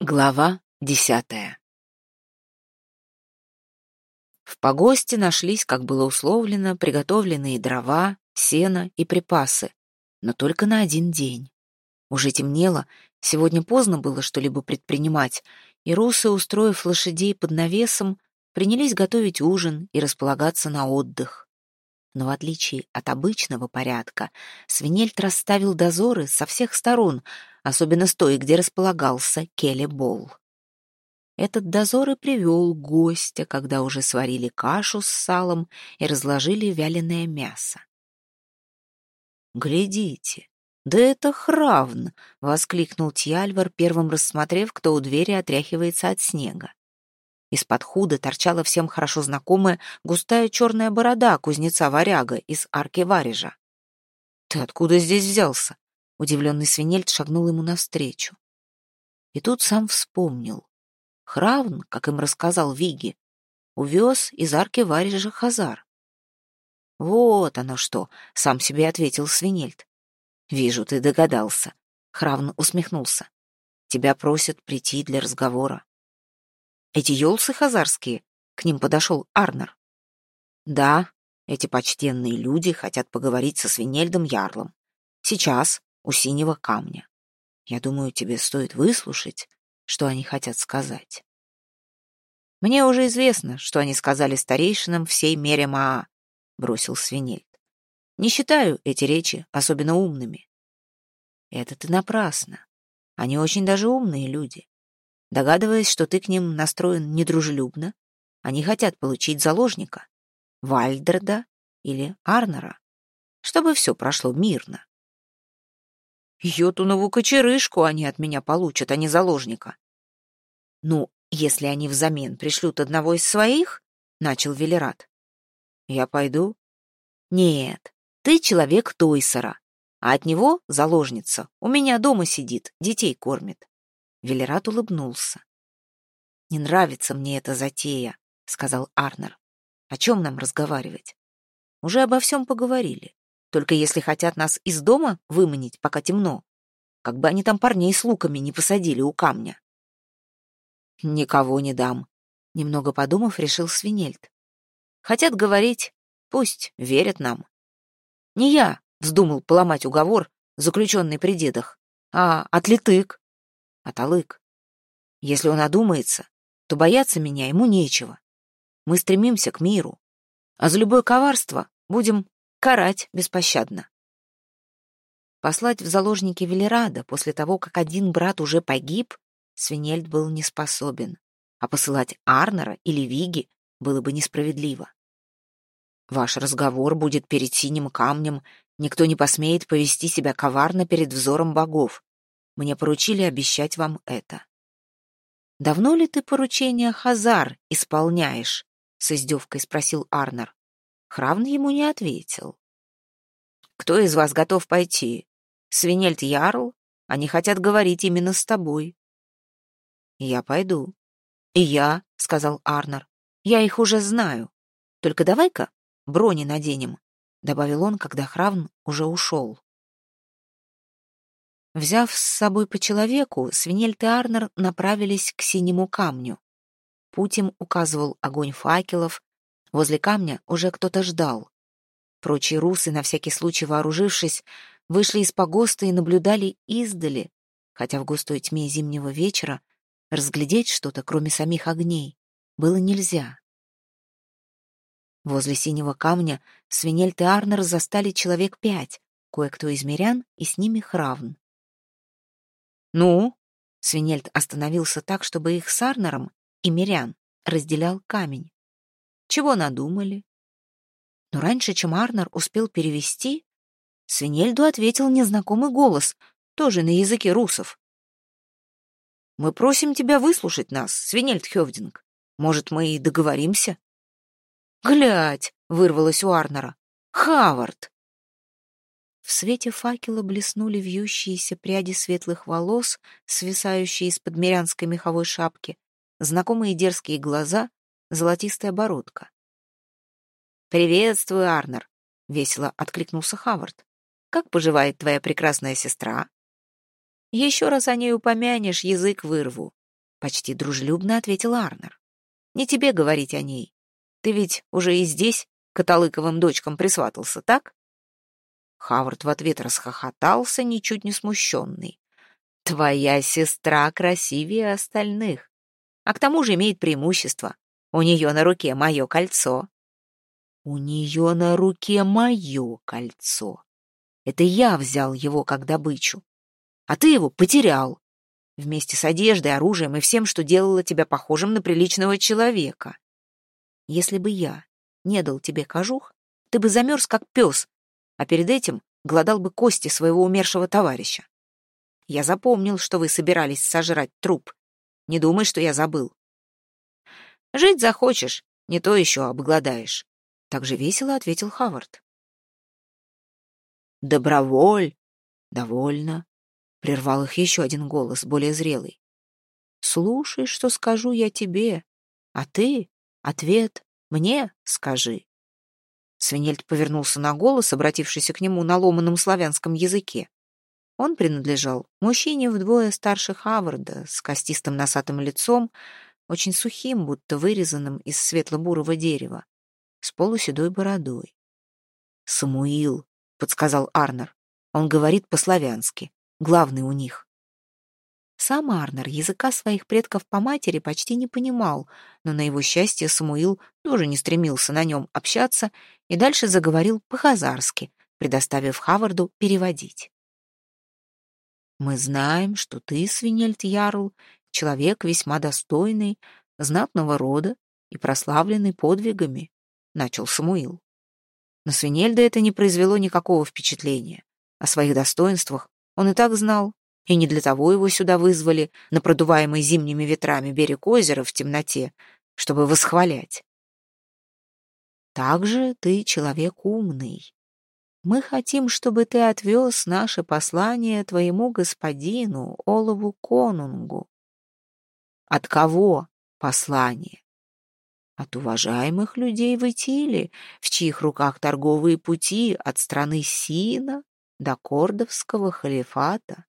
Глава десятая В погосте нашлись, как было условлено, приготовленные дрова, сено и припасы, но только на один день. Уже темнело, сегодня поздно было что-либо предпринимать, и русы, устроив лошадей под навесом, принялись готовить ужин и располагаться на отдых. Но в отличие от обычного порядка, Свинельт расставил дозоры со всех сторон — особенно с той, где располагался Келли-Болл. Этот дозор и привел гостя, когда уже сварили кашу с салом и разложили вяленое мясо. «Глядите, да это Хравн!» — воскликнул Тьяльвар, первым рассмотрев, кто у двери отряхивается от снега. Из-под худа торчала всем хорошо знакомая густая черная борода кузнеца-варяга из арки Варежа. «Ты откуда здесь взялся?» Удивленный свинельт шагнул ему навстречу. И тут сам вспомнил. Хравн, как им рассказал Виги, увез из арки варежа Хазар. «Вот оно что!» — сам себе ответил свинельт. «Вижу, ты догадался». Хравн усмехнулся. «Тебя просят прийти для разговора». «Эти елсы хазарские?» — к ним подошел Арнер. «Да, эти почтенные люди хотят поговорить со свинельдом Ярлом. Сейчас, у синего камня. Я думаю, тебе стоит выслушать, что они хотят сказать. Мне уже известно, что они сказали старейшинам всей мере Маа, бросил Свинельд. Не считаю эти речи особенно умными. Это ты напрасно. Они очень даже умные люди. Догадываясь, что ты к ним настроен недружелюбно, они хотят получить заложника, Вальдерда или Арнера, чтобы все прошло мирно. Йотунову кочерышку они от меня получат, а не заложника. Ну, если они взамен пришлют одного из своих, — начал Велерат. Я пойду? Нет, ты человек Тойсера, а от него заложница. У меня дома сидит, детей кормит. Велерат улыбнулся. «Не нравится мне эта затея», — сказал Арнер. «О чем нам разговаривать? Уже обо всем поговорили. Только если хотят нас из дома выманить, пока темно, как бы они там парней с луками не посадили у камня. Никого не дам, немного подумав, решил Свинельд. Хотят говорить, пусть верят нам. Не я вздумал поломать уговор, заключенный при дедах, а отлитык, аталык. Если он одумается, то бояться меня ему нечего. Мы стремимся к миру, а за любое коварство будем карать беспощадно. Послать в заложники Велерада после того, как один брат уже погиб, Свинельд был не способен, а посылать Арнера или Виги было бы несправедливо. Ваш разговор будет перед синим камнем, никто не посмеет повести себя коварно перед взором богов. Мне поручили обещать вам это. Давно ли ты поручение Хазар исполняешь? с издевкой спросил Арнер. Хравн ему не ответил. «Кто из вас готов пойти? Свинельд Ярл? Они хотят говорить именно с тобой». «Я пойду». «И я», — сказал Арнер. «Я их уже знаю. Только давай-ка брони наденем», — добавил он, когда Хравн уже ушел. Взяв с собой по человеку, Свинельд и Арнер направились к синему камню. Путь им указывал огонь факелов, Возле камня уже кто-то ждал. Прочие русы, на всякий случай вооружившись, вышли из погоста и наблюдали издали, хотя в густой тьме зимнего вечера разглядеть что-то, кроме самих огней, было нельзя. Возле синего камня Свинельт и Арнер застали человек пять, кое-кто из мирян и с ними Хравн. «Ну?» — Свинельт остановился так, чтобы их с Арнером и мирян разделял камень. Чего надумали? Но раньше, чем Арнер успел перевести, Свинельду ответил незнакомый голос, тоже на языке русов. «Мы просим тебя выслушать нас, Свинельд Хёвдинг. Может, мы и договоримся?» «Глядь!» — вырвалось у Арнера. «Хавард!» В свете факела блеснули вьющиеся пряди светлых волос, свисающие из-под мирянской меховой шапки, знакомые дерзкие глаза золотистая бородка. «Приветствую, Арнер!» — весело откликнулся Хавард. «Как поживает твоя прекрасная сестра?» «Еще раз о ней упомянешь, язык вырву. почти дружелюбно ответил Арнер. Не тебе говорить о ней. Ты ведь уже и здесь католыковым дочкам присватался, так? Хавард в ответ расхохотался, ничуть не смущенный. Твоя сестра красивее остальных. А к тому же имеет преимущество. У нее на руке мое кольцо. У нее на руке мое кольцо. Это я взял его как добычу. А ты его потерял. Вместе с одеждой, оружием и всем, что делало тебя похожим на приличного человека. Если бы я не дал тебе кожух, ты бы замерз, как пес, а перед этим глодал бы кости своего умершего товарища. Я запомнил, что вы собирались сожрать труп. Не думай, что я забыл. Жить захочешь, не то еще обгладаешь. Так же весело ответил Хавард. Доброволь. Довольно. Прервал их еще один голос, более зрелый. Слушай, что скажу я тебе, а ты ответ мне скажи. Свинельд повернулся на голос, обратившийся к нему на ломаном славянском языке. Он принадлежал мужчине вдвое старше Хаварда, с костистым носатым лицом, очень сухим, будто вырезанным из светло-бурого дерева, с полуседой бородой. «Самуил», — подсказал Арнер. «Он говорит по-славянски. Главный у них». Сам Арнер языка своих предков по матери почти не понимал, но на его счастье Самуил тоже не стремился на нем общаться и дальше заговорил по-хазарски, предоставив Хаварду переводить. «Мы знаем, что ты, Свинельд Ярл, человек весьма достойный, знатного рода и прославленный подвигами», — начал Самуил. На Свинельда это не произвело никакого впечатления. О своих достоинствах он и так знал, и не для того его сюда вызвали на продуваемый зимними ветрами берег озера в темноте, чтобы восхвалять. Также ты человек умный. Мы хотим, чтобы ты отвез наше послание твоему господину, Олову Конунгу. От кого послание? От уважаемых людей в Итиле, в чьих руках торговые пути от страны Сина до Кордовского халифата.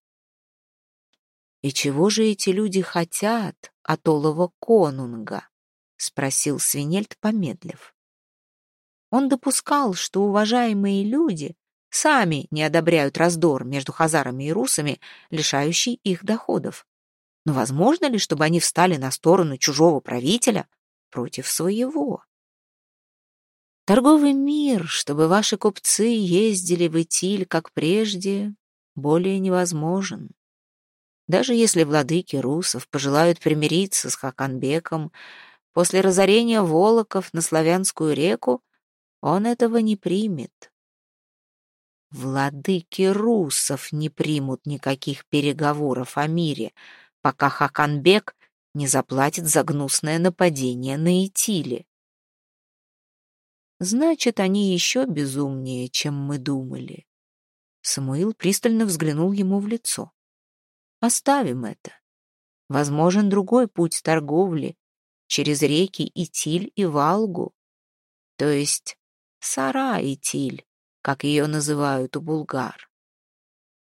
«И чего же эти люди хотят от Олова Конунга?» — спросил Свинельд, помедлив. Он допускал, что уважаемые люди сами не одобряют раздор между хазарами и русами, лишающий их доходов. Но возможно ли, чтобы они встали на сторону чужого правителя против своего? Торговый мир, чтобы ваши купцы ездили в Итиль, как прежде, более невозможен. Даже если владыки русов пожелают примириться с Хаканбеком, после разорения Волоков на Славянскую реку он этого не примет. Владыки русов не примут никаких переговоров о мире, пока Хаканбек не заплатит за гнусное нападение на Итиле. Значит, они еще безумнее, чем мы думали. Самуил пристально взглянул ему в лицо. Оставим это. Возможен другой путь торговли через реки Итиль и Валгу, то есть Сара-Итиль, как ее называют у булгар.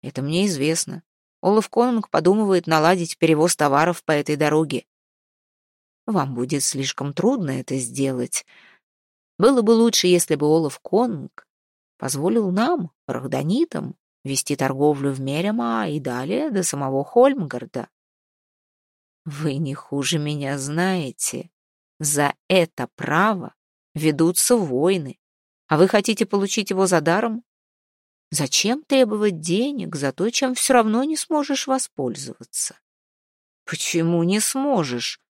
Это мне известно. Олаф Конунг подумывает наладить перевоз товаров по этой дороге. Вам будет слишком трудно это сделать. Было бы лучше, если бы Олаф Конунг позволил нам, рахданитам, вести торговлю в Мерема и далее до самого Хольмгарда. Вы не хуже меня знаете. За это право ведутся войны, а вы хотите получить его за даром? Зачем требовать денег за то, чем все равно не сможешь воспользоваться? Почему не сможешь?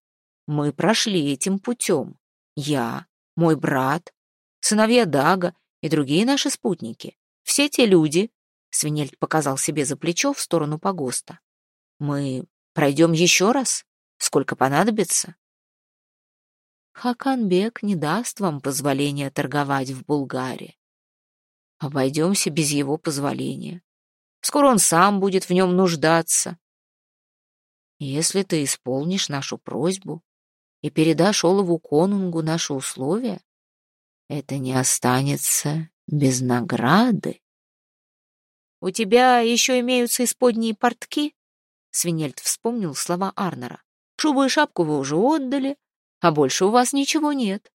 Мы прошли этим путем. Я, мой брат, сыновья Дага и другие наши спутники. Все те люди, Свинельд показал себе за плечо в сторону погоста. «Мы пройдем еще раз? Сколько понадобится?» Хаканбек не даст вам позволения торговать в Булгарии. Обойдемся без его позволения. Скоро он сам будет в нем нуждаться. Если ты исполнишь нашу просьбу и передашь Олову Конунгу наши условия, это не останется без награды. «У тебя еще имеются исподние портки?» Свинельд вспомнил слова Арнера. Шубу и шапку вы уже отдали, а больше у вас ничего нет.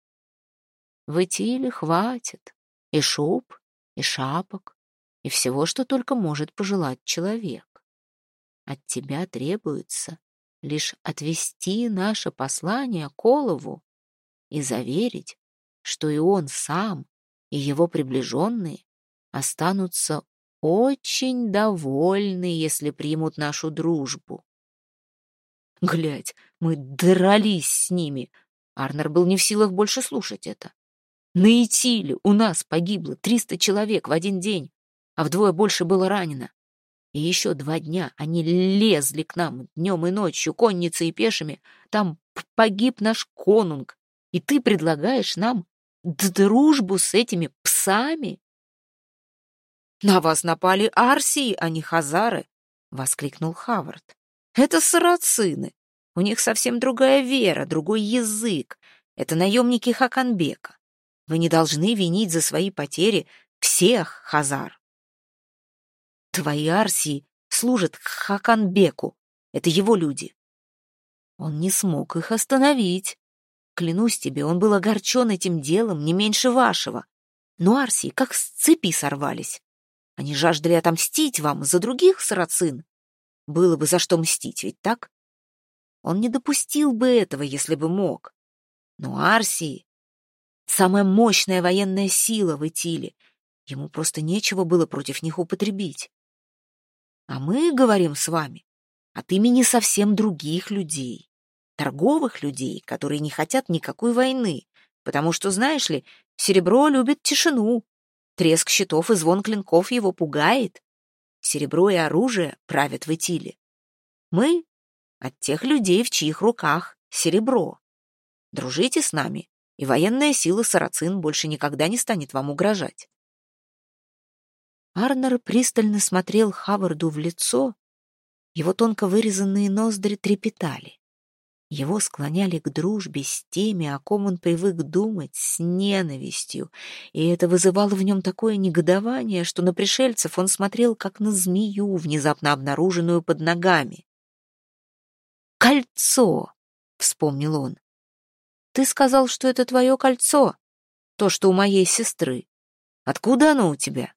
В Итиле хватит и шуб, и шапок, и всего, что только может пожелать человек. От тебя требуется лишь отвести наше послание Колову и заверить, что и он сам, и его приближенные останутся очень довольны, если примут нашу дружбу. Глядь, мы дрались с ними. Арнер был не в силах больше слушать это. На Итиле у нас погибло триста человек в один день, а вдвое больше было ранено. И еще два дня они лезли к нам днем и ночью, конницей и пешими. Там погиб наш конунг, и ты предлагаешь нам дружбу с этими псами? На вас напали Арсии, а не Хазары, — воскликнул Хавард. Это сарацины. У них совсем другая вера, другой язык. Это наемники Хаканбека. Вы не должны винить за свои потери всех Хазар. Твои Арсии служат Хаканбеку. Это его люди. Он не смог их остановить. Клянусь тебе, он был огорчен этим делом не меньше вашего. Но Арсии как с цепи сорвались. Они жаждали отомстить вам за других сарацин. Было бы за что мстить, ведь так? Он не допустил бы этого, если бы мог. Но Арсии — самая мощная военная сила в Итиле. Ему просто нечего было против них употребить. А мы говорим с вами от имени совсем других людей торговых людей, которые не хотят никакой войны, потому что, знаешь ли, серебро любит тишину, треск щитов и звон клинков его пугает. Серебро и оружие правят в Итиле. Мы от тех людей, в чьих руках серебро. Дружите с нами, и военная сила сарацин больше никогда не станет вам угрожать. Арнер пристально смотрел Хаварду в лицо, его тонко вырезанные ноздри трепетали. Его склоняли к дружбе с теми, о ком он привык думать, с ненавистью, и это вызывало в нем такое негодование, что на пришельцев он смотрел, как на змею, внезапно обнаруженную под ногами. «Кольцо!» — вспомнил он. «Ты сказал, что это твое кольцо, то, что у моей сестры. Откуда оно у тебя?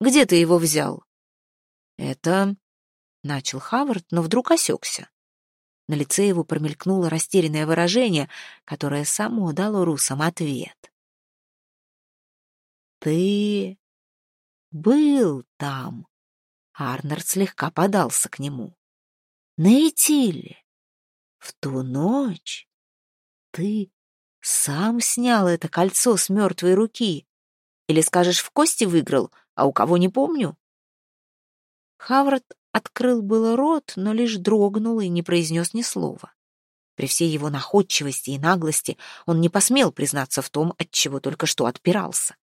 Где ты его взял?» «Это...» — начал Хавард, но вдруг осекся. На лице его промелькнуло растерянное выражение, которое само дало русам ответ. «Ты был там?» Арнольд слегка подался к нему. «На Этиле. В ту ночь ты сам снял это кольцо с мертвой руки. Или скажешь, в кости выиграл, а у кого не помню?» Хаврат Открыл было рот, но лишь дрогнул и не произнес ни слова. При всей его находчивости и наглости он не посмел признаться в том, от чего только что отпирался.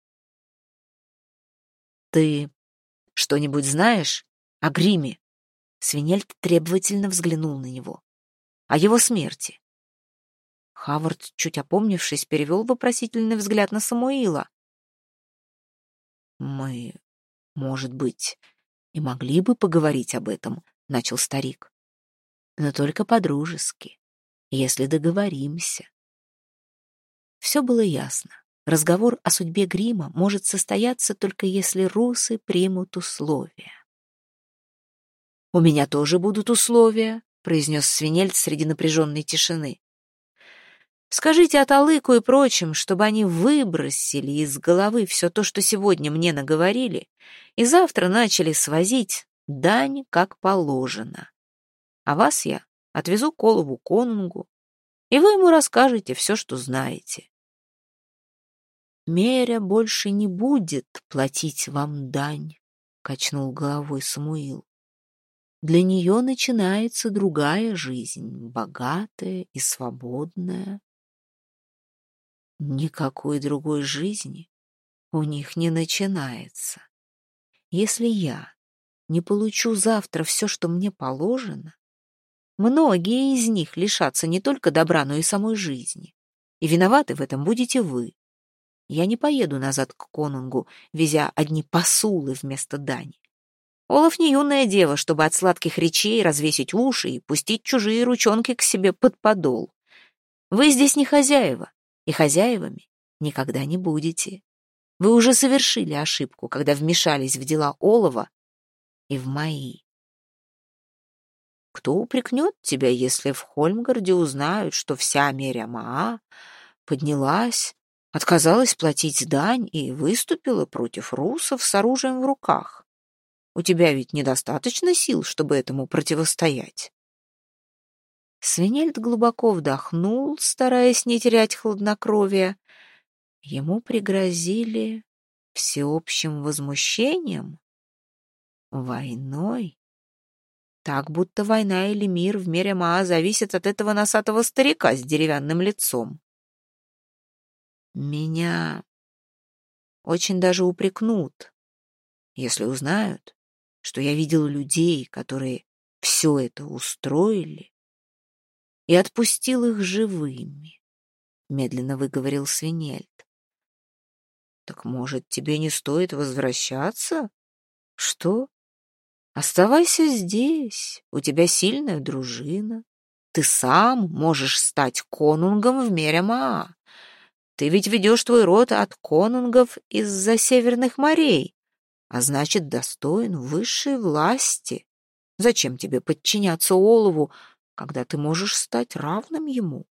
«Ты что-нибудь знаешь о гриме?» Свинельд требовательно взглянул на него. «О его смерти?» Хавард, чуть опомнившись, перевел вопросительный взгляд на Самуила. «Мы, может быть, и могли бы поговорить об этом, — начал старик. Но только по-дружески, если договоримся. Все было ясно. Разговор о судьбе грима может состояться только если русы примут условия. «У меня тоже будут условия», — произнес свинельц среди напряженной тишины. Скажите Аталыку и прочим, чтобы они выбросили из головы все то, что сегодня мне наговорили, и завтра начали свозить дань как положено. А вас я отвезу Колову конунгу, и вы ему расскажете все, что знаете. Меря больше не будет платить вам дань, — качнул головой Самуил. Для нее начинается другая жизнь, богатая и свободная. Никакой другой жизни у них не начинается. Если я не получу завтра все, что мне положено, многие из них лишатся не только добра, но и самой жизни. И виноваты в этом будете вы. Я не поеду назад к конунгу, везя одни посулы вместо дани. Олаф не юная дева, чтобы от сладких речей развесить уши и пустить чужие ручонки к себе под подол. Вы здесь не хозяева, и хозяевами никогда не будете. Вы уже совершили ошибку, когда вмешались в дела Олова и в мои. Кто упрекнет тебя, если в Хольмгарде узнают, что вся Мерямаа поднялась, отказалась платить дань и выступила против русов с оружием в руках? У тебя ведь недостаточно сил, чтобы этому противостоять. Свинельд глубоко вдохнул, стараясь не терять хладнокровия. Ему пригрозили всеобщим возмущением, войной. Так, будто война или мир в мире Маа зависит от этого носатого старика с деревянным лицом. Меня очень даже упрекнут, если узнают, что я видел людей, которые все это устроили, и отпустил их живыми, — медленно выговорил Свинельд. Так, может, тебе не стоит возвращаться? Что? Оставайся здесь, у тебя сильная дружина. Ты сам можешь стать конунгом в мире Маа. Ты ведь ведешь твой род от конунгов из-за северных морей, а значит, достоин высшей власти. Зачем тебе подчиняться Олову, когда ты можешь стать равным ему?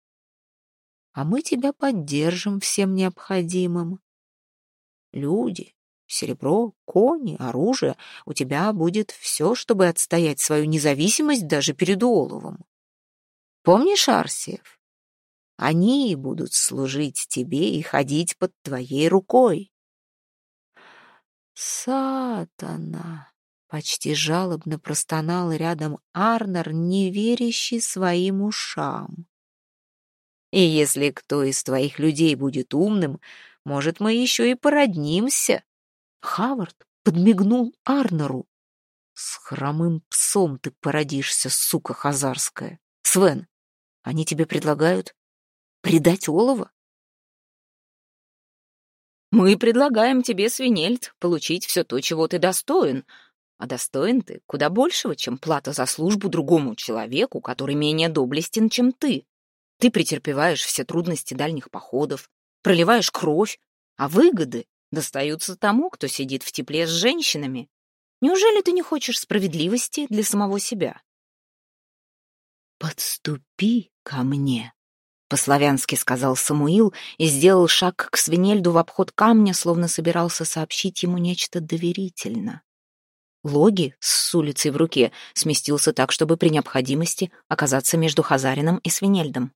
А мы тебя поддержим всем необходимым. Люди, серебро, кони, оружие. У тебя будет все, чтобы отстоять свою независимость даже перед Оловом. Помнишь, Арсиев? Они будут служить тебе и ходить под твоей рукой. Сатана! Почти жалобно простонал рядом Арнер, не верящий своим ушам. И если кто из твоих людей будет умным, может, мы еще и породнимся. Хавард подмигнул Арнеру. С хромым псом ты породишься, сука хазарская. Свен, они тебе предлагают предать олова? Мы предлагаем тебе, свинельт, получить все то, чего ты достоин. А достоин ты куда большего, чем плата за службу другому человеку, который менее доблестен, чем ты. Ты претерпеваешь все трудности дальних походов, проливаешь кровь, а выгоды достаются тому, кто сидит в тепле с женщинами. Неужели ты не хочешь справедливости для самого себя? «Подступи ко мне», — по-славянски сказал Самуил и сделал шаг к свинельду в обход камня, словно собирался сообщить ему нечто доверительно. Логи с улицей в руке сместился так, чтобы при необходимости оказаться между Хазарином и Свинельдом.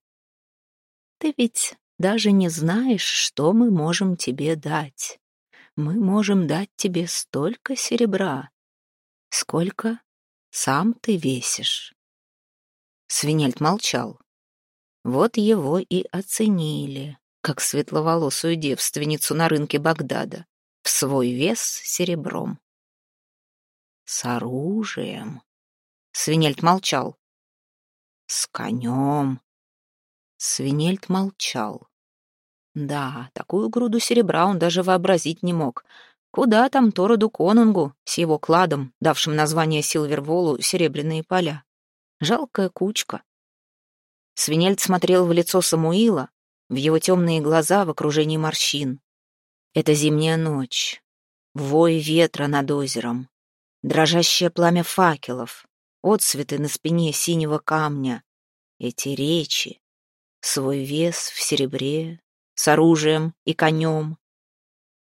«Ты ведь даже не знаешь, что мы можем тебе дать. Мы можем дать тебе столько серебра, сколько сам ты весишь. Свинельд молчал. Вот его и оценили, как светловолосую девственницу на рынке Багдада, в свой вес серебром. С оружием. Свинельд молчал. С конем. Свинельд молчал. Да, такую груду серебра он даже вообразить не мог. Куда там Тороду Конунгу с его кладом, давшим название Силверволу «Серебряные поля»? Жалкая кучка. Свинельд смотрел в лицо Самуила, в его темные глаза в окружении морщин. Это зимняя ночь, вой ветра над озером, дрожащее пламя факелов, отцветы на спине синего камня, эти речи, свой вес в серебре, с оружием и конем.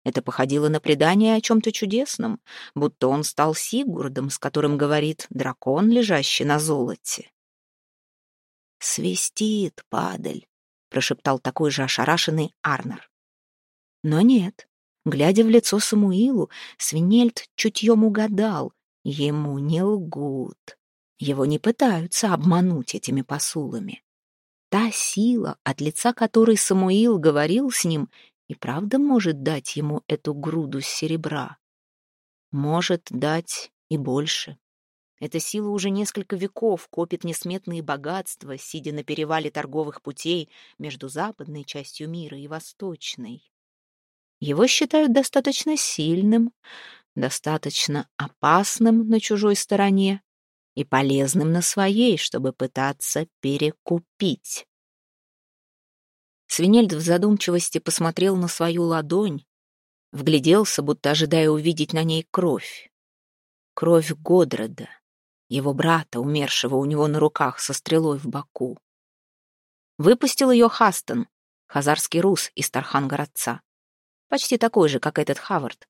Это походило на предание о чем-то чудесном, будто он стал Сигурдом, с которым говорит дракон, лежащий на золоте. «Свистит, падаль», — прошептал такой же ошарашенный Арнер. Но нет, глядя в лицо Самуилу, Свинельд чутьем угадал, ему не лгут. Его не пытаются обмануть этими посулами. Та сила, от лица которой Самуил говорил с ним, и правда может дать ему эту груду серебра. Может дать и больше. Эта сила уже несколько веков копит несметные богатства, сидя на перевале торговых путей между западной частью мира и восточной. Его считают достаточно сильным, достаточно опасным на чужой стороне и полезным на своей, чтобы пытаться перекупить. Свинельд в задумчивости посмотрел на свою ладонь, вгляделся, будто ожидая увидеть на ней кровь. Кровь Годрода, его брата, умершего у него на руках со стрелой в боку. Выпустил ее Хастон, хазарский рус из Тархан-городца. Почти такой же, как этот Хавард.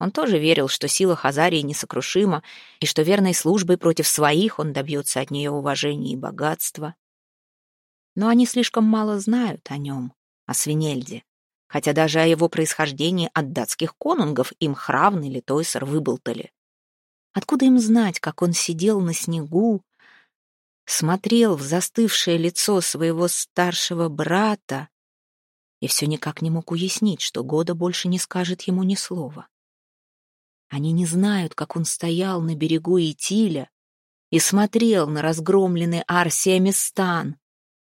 Он тоже верил, что сила Хазарии несокрушима, и что верной службой против своих он добьется от нее уважения и богатства. Но они слишком мало знают о нем, о Свинельде, хотя даже о его происхождении от датских конунгов им Хравн или Тойсер выболтали. Откуда им знать, как он сидел на снегу, смотрел в застывшее лицо своего старшего брата и все никак не мог уяснить, что года больше не скажет ему ни слова. Они не знают, как он стоял на берегу Итиля и смотрел на разгромленный Арсиями стан,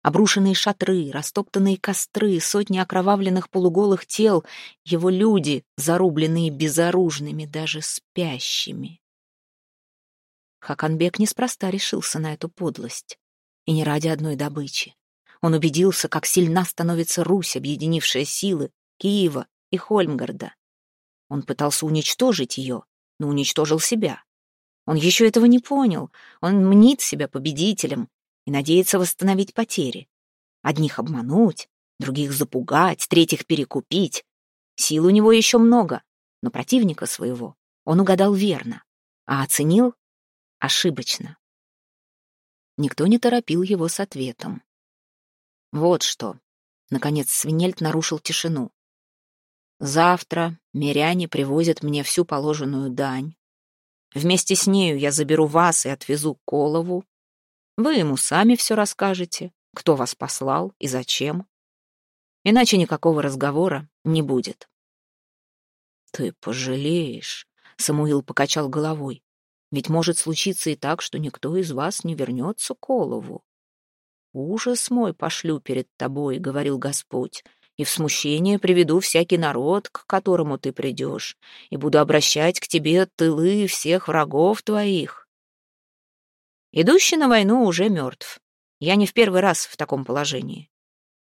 обрушенные шатры, растоптанные костры, сотни окровавленных полуголых тел, его люди, зарубленные безоружными, даже спящими. Хаканбек неспроста решился на эту подлость, и не ради одной добычи. Он убедился, как сильна становится Русь, объединившая силы Киева и Хольмгарда. Он пытался уничтожить ее, но уничтожил себя. Он еще этого не понял. Он мнит себя победителем и надеется восстановить потери. Одних обмануть, других запугать, третьих перекупить. Сил у него еще много, но противника своего он угадал верно, а оценил ошибочно. Никто не торопил его с ответом. Вот что. Наконец Свинельд нарушил тишину. Завтра миряне привозят мне всю положенную дань. Вместе с нею я заберу вас и отвезу Колову. Вы ему сами все расскажете, кто вас послал и зачем. Иначе никакого разговора не будет. Ты пожалеешь, Самуил покачал головой. Ведь может случиться и так, что никто из вас не вернется Колову. Ужас мой пошлю перед тобой, говорил Господь и в смущение приведу всякий народ, к которому ты придешь, и буду обращать к тебе тылы всех врагов твоих. Идущий на войну уже мертв. Я не в первый раз в таком положении.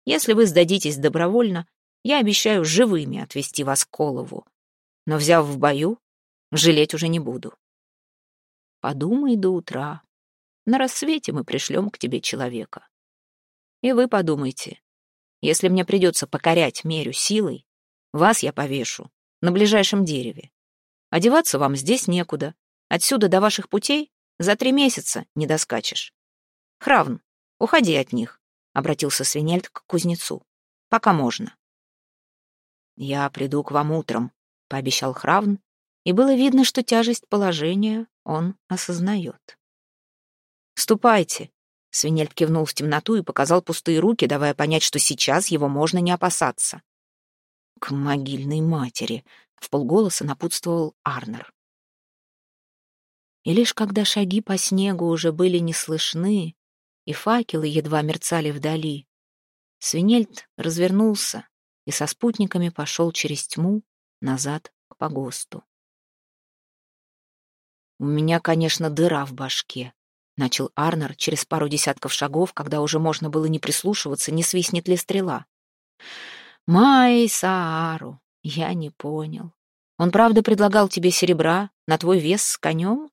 Если вы сдадитесь добровольно, я обещаю живыми отвести вас к Колову. Но, взяв в бою, жалеть уже не буду. Подумай до утра. На рассвете мы пришлем к тебе человека. И вы подумайте, если мне придется покорять мерю силой, вас я повешу на ближайшем дереве. Одеваться вам здесь некуда. Отсюда до ваших путей за три месяца не доскачешь. Хравн, уходи от них, — обратился Свинельд к кузнецу. Пока можно. Я приду к вам утром, — пообещал Хравн, и было видно, что тяжесть положения он осознает. «Ступайте», Свинельд кивнул в темноту и показал пустые руки, давая понять, что сейчас его можно не опасаться. «К могильной матери!» — в полголоса напутствовал Арнер. И лишь когда шаги по снегу уже были не слышны, и факелы едва мерцали вдали, Свинельд развернулся и со спутниками пошел через тьму назад к погосту. «У меня, конечно, дыра в башке», начал Арнер через пару десятков шагов, когда уже можно было не прислушиваться, не свистнет ли стрела. «Май, Саару, я не понял. Он правда предлагал тебе серебра на твой вес с конем?»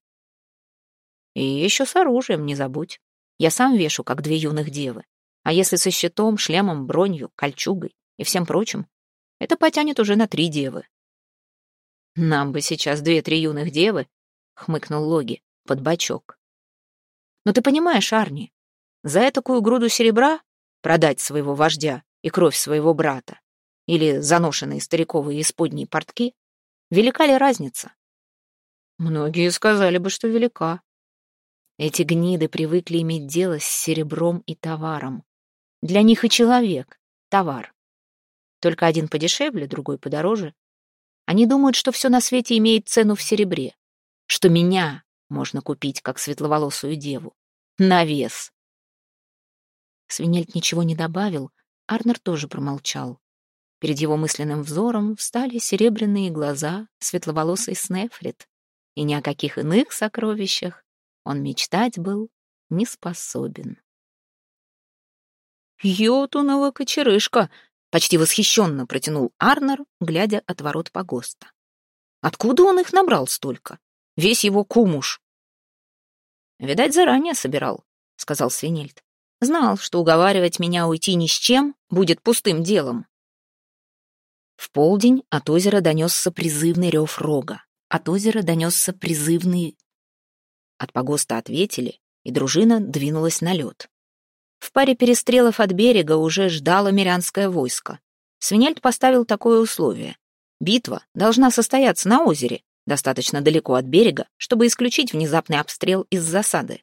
«И еще с оружием, не забудь. Я сам вешу, как две юных девы. А если со щитом, шлемом, бронью, кольчугой и всем прочим, это потянет уже на три девы». «Нам бы сейчас две-три юных девы», — хмыкнул Логи, — «под бочок». Но ты понимаешь, Арни, за такую груду серебра продать своего вождя и кровь своего брата или заношенные стариковые исподние портки, велика ли разница? Многие сказали бы, что велика. Эти гниды привыкли иметь дело с серебром и товаром. Для них и человек — товар. Только один подешевле, другой подороже. Они думают, что все на свете имеет цену в серебре, что меня можно купить, как светловолосую деву. На вес. Свинельд ничего не добавил, Арнер тоже промолчал. Перед его мысленным взором встали серебряные глаза светловолосой Снефрит, и ни о каких иных сокровищах он мечтать был не способен. «Йотунова кочерышка!» — почти восхищенно протянул Арнер, глядя от ворот погоста. «Откуда он их набрал столько? Весь его кумуш!» «Видать, заранее собирал», — сказал Свинельд. «Знал, что уговаривать меня уйти ни с чем будет пустым делом». В полдень от озера донесся призывный рев рога. От озера донесся призывный... От погоста ответили, и дружина двинулась на лед. В паре перестрелов от берега уже ждало мирянское войско. Свинельд поставил такое условие. Битва должна состояться на озере, достаточно далеко от берега, чтобы исключить внезапный обстрел из засады.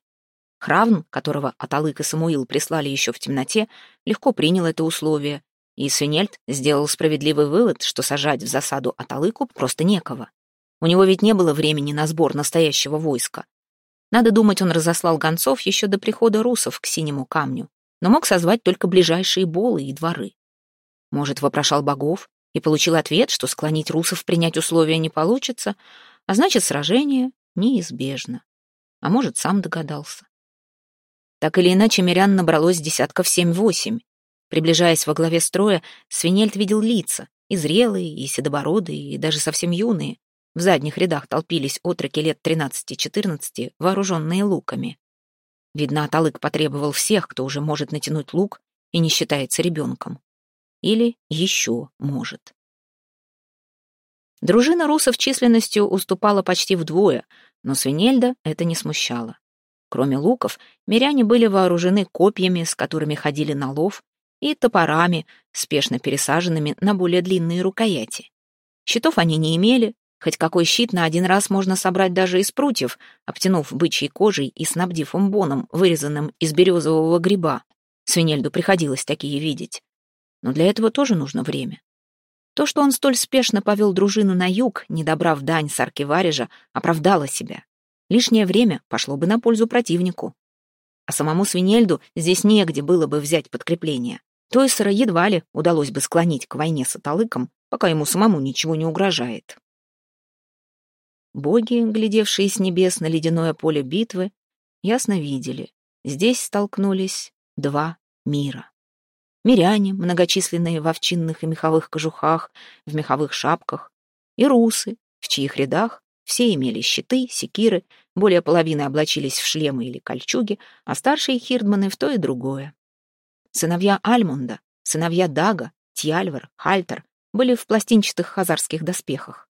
Хравн, которого Аталык и Самуил прислали еще в темноте, легко принял это условие, и Свинельд сделал справедливый вывод, что сажать в засаду Аталыку просто некого. У него ведь не было времени на сбор настоящего войска. Надо думать, он разослал гонцов еще до прихода русов к синему камню, но мог созвать только ближайшие болы и дворы. Может, вопрошал богов и получил ответ, что склонить русов принять условия не получится, а значит, сражение неизбежно. А может, сам догадался. Так или иначе, мирян набралось десятков семь-восемь. Приближаясь во главе строя, Свинельд видел лица, и зрелые, и седобородые, и даже совсем юные. В задних рядах толпились отроки лет 13-14, вооруженные луками. Видно, Аталык потребовал всех, кто уже может натянуть лук и не считается ребенком. Или еще может. Дружина русов численностью уступала почти вдвое, но Свинельда это не смущало. Кроме луков, миряне были вооружены копьями, с которыми ходили на лов, и топорами, спешно пересаженными на более длинные рукояти. Щитов они не имели, хоть какой щит на один раз можно собрать даже из прутьев, обтянув бычьей кожей и снабдив умбоном, вырезанным из березового гриба. Свинельду приходилось такие видеть. Но для этого тоже нужно время. То, что он столь спешно повел дружину на юг, не добрав дань с Аркиварежа, оправдало себя. Лишнее время пошло бы на пользу противнику. А самому Свинельду здесь негде было бы взять подкрепление. Тойсера едва ли удалось бы склонить к войне с Аталыком, пока ему самому ничего не угрожает. Боги, глядевшие с небес на ледяное поле битвы, ясно видели, здесь столкнулись два мира. Миряне, многочисленные в овчинных и меховых кожухах, в меховых шапках, и русы, в чьих рядах все имели щиты, секиры, более половины облачились в шлемы или кольчуги, а старшие хирдманы в то и другое. Сыновья Альмунда, сыновья Дага, Тьяльвар, Хальтер были в пластинчатых хазарских доспехах.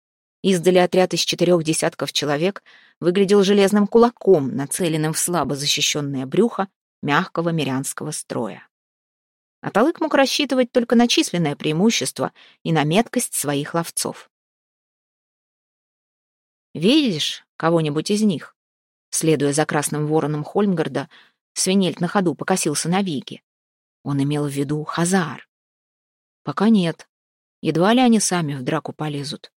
Издали отряд из четырех десятков человек выглядел железным кулаком, нацеленным в слабо защищенное брюхо мягкого мирянского строя. Аталык мог рассчитывать только на численное преимущество и на меткость своих ловцов. «Видишь кого-нибудь из них?» Следуя за красным вороном Хольмгарда, Свинельт на ходу покосился на Виге. Он имел в виду Хазар. Пока нет. Едва ли они сами в драку полезут.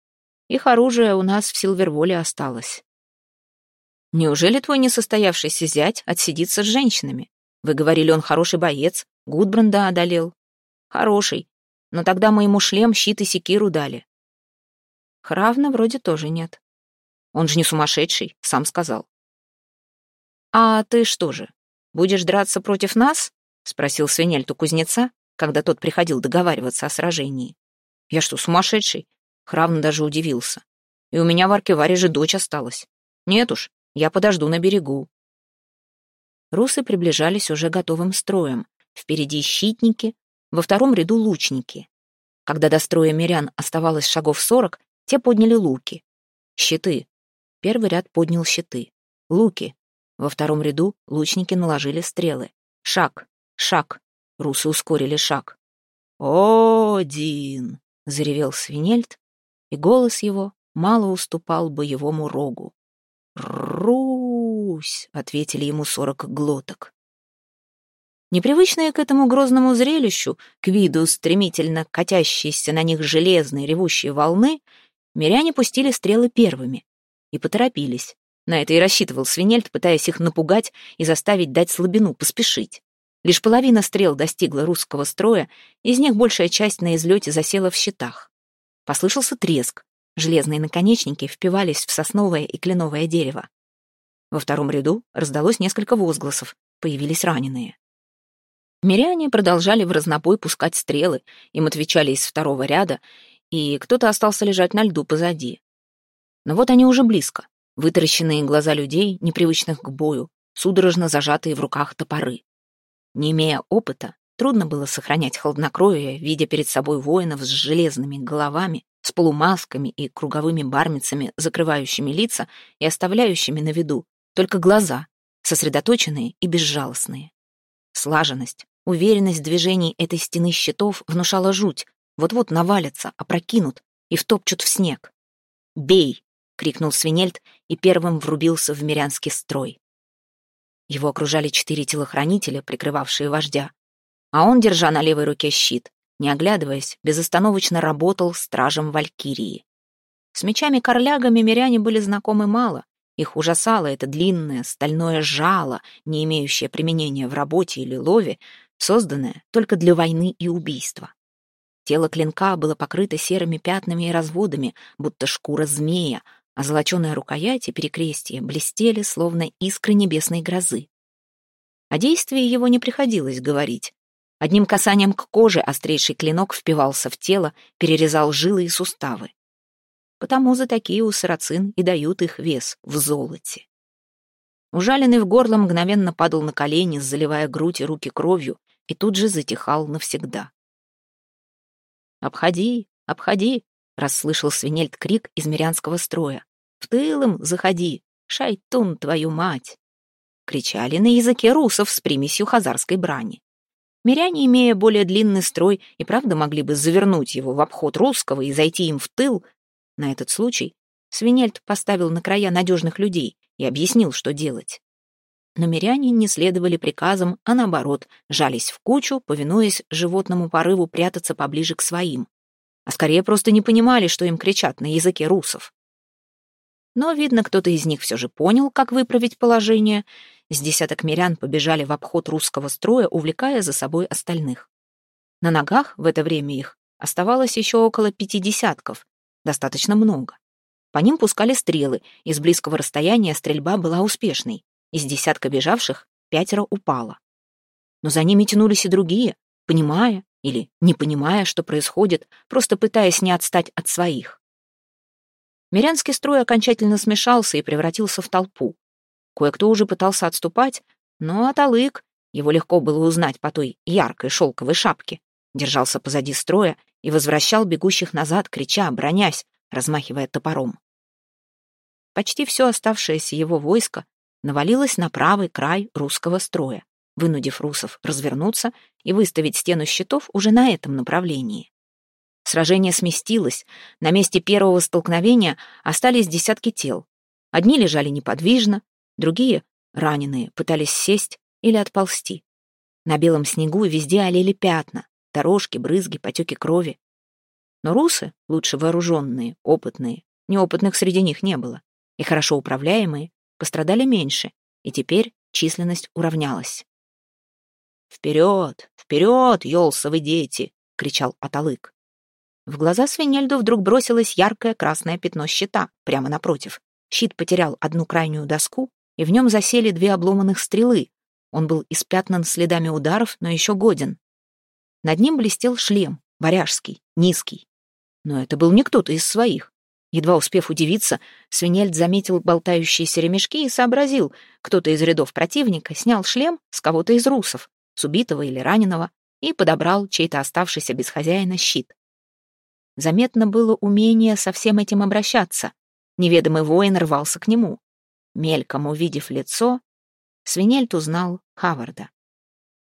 Их оружие у нас в Силверволе осталось. Неужели твой несостоявшийся зять отсидится с женщинами? Вы говорили, он хороший боец, Гудбранда одолел. Хороший, но тогда мы ему шлем, щит и секиру дали. Хравна вроде тоже нет. Он же не сумасшедший, сам сказал. А ты что же, будешь драться против нас? — спросил свинельту кузнеца, когда тот приходил договариваться о сражении. «Я что, сумасшедший?» Хравн даже удивился. «И у меня в Аркеваре же дочь осталась. Нет уж, я подожду на берегу». Русы приближались уже готовым строем. Впереди щитники, во втором ряду лучники. Когда до строя мирян оставалось шагов сорок, те подняли луки. Щиты. Первый ряд поднял щиты. Луки. Во втором ряду лучники наложили стрелы. Шаг. Шаг. Русы ускорили шаг. «Один!» — заревел Свинельд, и голос его мало уступал боевому рогу. «Русь!» — ответили ему сорок глоток. Непривычные к этому грозному зрелищу, к виду стремительно катящейся на них железной ревущей волны, миряне пустили стрелы первыми и поторопились. На это и рассчитывал Свинельд, пытаясь их напугать и заставить дать слабину, поспешить. Лишь половина стрел достигла русского строя, из них большая часть на излете засела в щитах. Послышался треск, железные наконечники впивались в сосновое и кленовое дерево. Во втором ряду раздалось несколько возгласов, появились раненые. Миряне продолжали в разнобой пускать стрелы, им отвечали из второго ряда, и кто-то остался лежать на льду позади. Но вот они уже близко, вытаращенные глаза людей, непривычных к бою, судорожно зажатые в руках топоры. Не имея опыта, трудно было сохранять хладнокровие, видя перед собой воинов с железными головами, с полумасками и круговыми бармицами, закрывающими лица и оставляющими на виду только глаза, сосредоточенные и безжалостные. Слаженность, уверенность движений этой стены щитов внушала жуть. Вот-вот навалятся, опрокинут и втопчут в снег. «Бей!» — крикнул Свинельд и первым врубился в мирянский строй. Его окружали четыре телохранителя, прикрывавшие вождя. А он, держа на левой руке щит, не оглядываясь, безостановочно работал стражем Валькирии. С мечами-корлягами миряне были знакомы мало. Их ужасало это длинное стальное жало, не имеющее применения в работе или лове, созданное только для войны и убийства. Тело клинка было покрыто серыми пятнами и разводами, будто шкура змея, а золоченая рукоять и перекрестие блестели, словно искры небесной грозы. О действии его не приходилось говорить. Одним касанием к коже острейший клинок впивался в тело, перерезал жилы и суставы. Потому за такие у сарацин и дают их вес в золоте. Ужаленный в горло мгновенно падал на колени, заливая грудь и руки кровью, и тут же затихал навсегда. «Обходи, обходи!» — расслышал свинельт крик из мирянского строя. В тыл им заходи, шайтун твою мать!» Кричали на языке русов с примесью хазарской брани. Миряне, имея более длинный строй, и правда могли бы завернуть его в обход русского и зайти им в тыл. На этот случай Свинельд поставил на края надежных людей и объяснил, что делать. Но миряне не следовали приказам, а наоборот, жались в кучу, повинуясь животному порыву прятаться поближе к своим. А скорее просто не понимали, что им кричат на языке русов. Но, видно, кто-то из них все же понял, как выправить положение. С десяток мирян побежали в обход русского строя, увлекая за собой остальных. На ногах в это время их оставалось еще около пяти десятков, достаточно много. По ним пускали стрелы, и с близкого расстояния стрельба была успешной. Из десятка бежавших пятеро упало. Но за ними тянулись и другие, понимая или не понимая, что происходит, просто пытаясь не отстать от своих. Мирянский строй окончательно смешался и превратился в толпу. Кое-кто уже пытался отступать, но Аталык, его легко было узнать по той яркой шелковой шапке, держался позади строя и возвращал бегущих назад, крича, бронясь, размахивая топором. Почти все оставшееся его войско навалилось на правый край русского строя, вынудив русов развернуться и выставить стену щитов уже на этом направлении. Сражение сместилось. На месте первого столкновения остались десятки тел. Одни лежали неподвижно, другие, раненые, пытались сесть или отползти. На белом снегу везде олели пятна, дорожки, брызги, потеки крови. Но русы, лучше вооруженные, опытные, неопытных среди них не было, и хорошо управляемые, пострадали меньше, и теперь численность уравнялась. «Вперед! Вперед, елсовы дети!» — кричал Аталык. В глаза Свинельду вдруг бросилось яркое красное пятно щита, прямо напротив. Щит потерял одну крайнюю доску, и в нем засели две обломанных стрелы. Он был испятнан следами ударов, но еще годен. Над ним блестел шлем, варяжский, низкий. Но это был не кто-то из своих. Едва успев удивиться, Свинельд заметил болтающиеся ремешки и сообразил, кто-то из рядов противника снял шлем с кого-то из русов, с убитого или раненого, и подобрал чей-то оставшийся без хозяина щит. Заметно было умение со всем этим обращаться. Неведомый воин рвался к нему. Мельком увидев лицо, Свинельт узнал Хаварда.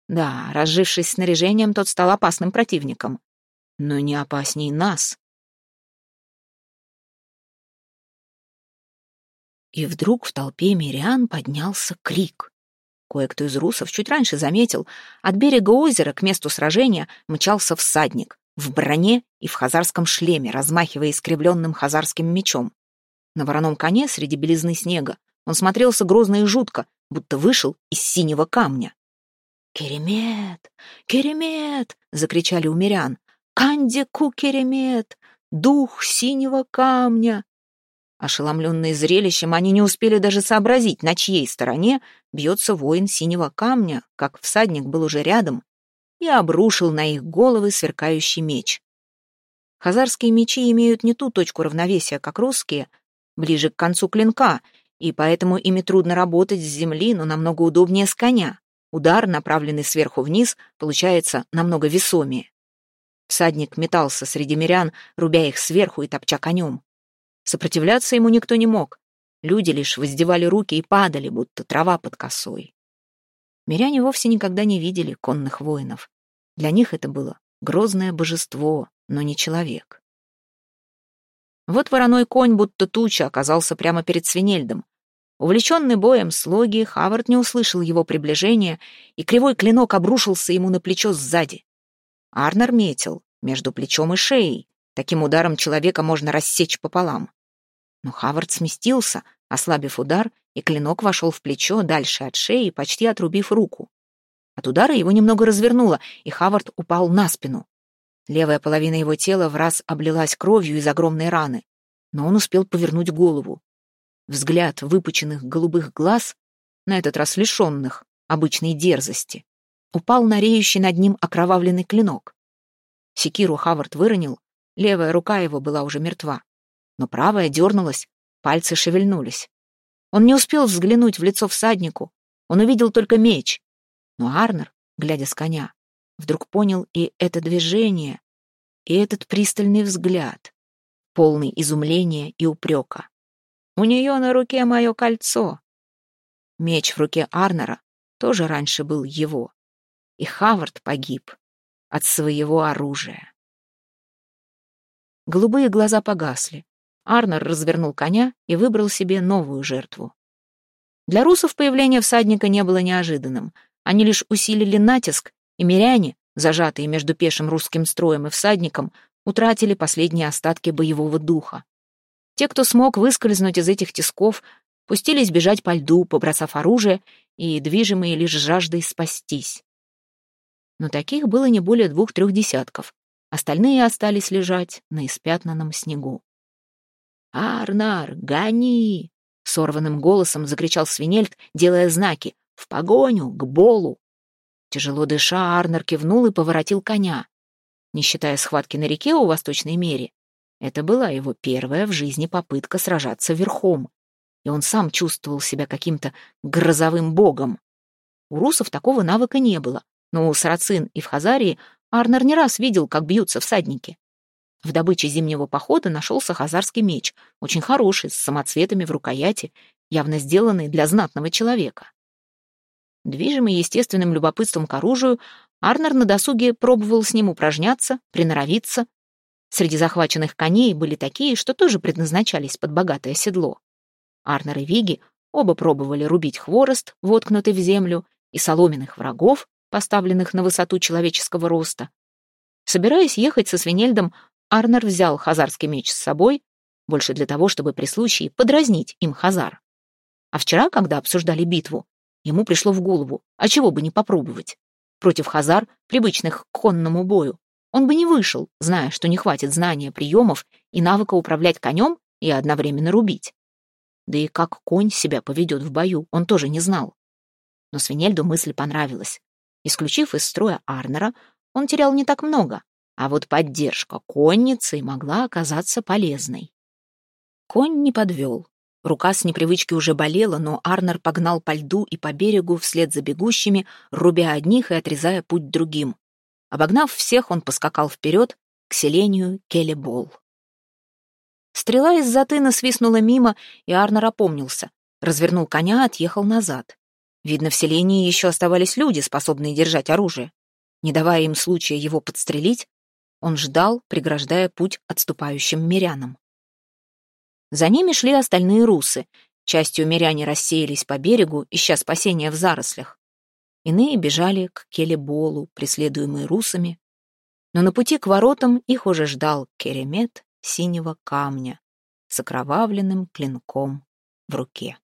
Да, разжившись снаряжением, тот стал опасным противником. Но не опасней нас. И вдруг в толпе мирян поднялся крик. Кое-кто из русов чуть раньше заметил, от берега озера к месту сражения мчался всадник в броне и в хазарском шлеме, размахивая искривленным хазарским мечом. На вороном коне среди белизны снега он смотрелся грозно и жутко, будто вышел из синего камня. «Керемет! Керемет!» — закричали у мирян. «Кандику Керемет! Дух синего камня!» Ошеломленные зрелищем, они не успели даже сообразить, на чьей стороне бьется воин синего камня, как всадник был уже рядом, и обрушил на их головы сверкающий меч. Хазарские мечи имеют не ту точку равновесия, как русские, ближе к концу клинка, и поэтому ими трудно работать с земли, но намного удобнее с коня. Удар, направленный сверху вниз, получается намного весомее. Всадник метался среди мирян, рубя их сверху и топча конем. Сопротивляться ему никто не мог. Люди лишь воздевали руки и падали, будто трава под косой. Миряне вовсе никогда не видели конных воинов. Для них это было грозное божество, но не человек. Вот вороной конь, будто туча, оказался прямо перед свинельдом. Увлеченный боем слоги, Хавард не услышал его приближения, и кривой клинок обрушился ему на плечо сзади. Арнер метил между плечом и шеей. Таким ударом человека можно рассечь пополам. Но Хавард сместился, ослабив удар, и клинок вошел в плечо дальше от шеи, почти отрубив руку. От удара его немного развернуло, и Хавард упал на спину. Левая половина его тела в раз облилась кровью из огромной раны, но он успел повернуть голову. Взгляд выпученных голубых глаз, на этот раз лишенных обычной дерзости, упал на реющий над ним окровавленный клинок. Секиру Хавард выронил, левая рука его была уже мертва, но правая дернулась, пальцы шевельнулись. Он не успел взглянуть в лицо всаднику, он увидел только меч. Но Арнер, глядя с коня, вдруг понял и это движение, и этот пристальный взгляд, полный изумления и упрека. У нее на руке мое кольцо. Меч в руке Арнера тоже раньше был его, и Хавард погиб от своего оружия. Голубые глаза погасли. Арнер развернул коня и выбрал себе новую жертву. Для русов появление всадника не было неожиданным. Они лишь усилили натиск и миряне, зажатые между пешим русским строем и всадником, утратили последние остатки боевого духа. Те, кто смог выскользнуть из этих тисков, пустились бежать по льду, побросав оружие и движимые лишь жаждой спастись. Но таких было не более двух-трех десятков. Остальные остались лежать на испятнанном снегу. «Арнар, гони!» — сорванным голосом закричал Свинельд, делая знаки. «В погоню, к Болу!» Тяжело дыша, Арнер кивнул и поворотил коня. Не считая схватки на реке у Восточной Мере, это была его первая в жизни попытка сражаться верхом, и он сам чувствовал себя каким-то грозовым богом. У русов такого навыка не было, но у сарацин и в Хазарии Арнер не раз видел, как бьются всадники. В добыче зимнего похода нашелся хазарский меч, очень хороший, с самоцветами в рукояти, явно сделанный для знатного человека. Движимый естественным любопытством к оружию, Арнер на досуге пробовал с ним упражняться, приноровиться. Среди захваченных коней были такие, что тоже предназначались под богатое седло. Арнер и Виги оба пробовали рубить хворост, воткнутый в землю, и соломенных врагов, поставленных на высоту человеческого роста. Собираясь ехать со Свинельдом, Арнер взял хазарский меч с собой, больше для того, чтобы при случае подразнить им хазар. А вчера, когда обсуждали битву, Ему пришло в голову, а чего бы не попробовать. Против хазар, привычных к конному бою, он бы не вышел, зная, что не хватит знания приемов и навыка управлять конем и одновременно рубить. Да и как конь себя поведет в бою, он тоже не знал. Но Свинельду мысль понравилась. Исключив из строя Арнера, он терял не так много, а вот поддержка конницы могла оказаться полезной. Конь не подвел. Рука с непривычки уже болела, но Арнер погнал по льду и по берегу вслед за бегущими, рубя одних и отрезая путь другим. Обогнав всех, он поскакал вперед к селению Келебол. Стрела из затына свистнула мимо, и Арнер опомнился. Развернул коня, отъехал назад. Видно, в селении еще оставались люди, способные держать оружие. Не давая им случая его подстрелить, он ждал, преграждая путь отступающим мирянам. За ними шли остальные русы. Частью миряне рассеялись по берегу, ища спасения в зарослях. Иные бежали к Келеболу, преследуемые русами. Но на пути к воротам их уже ждал керемет синего камня с окровавленным клинком в руке.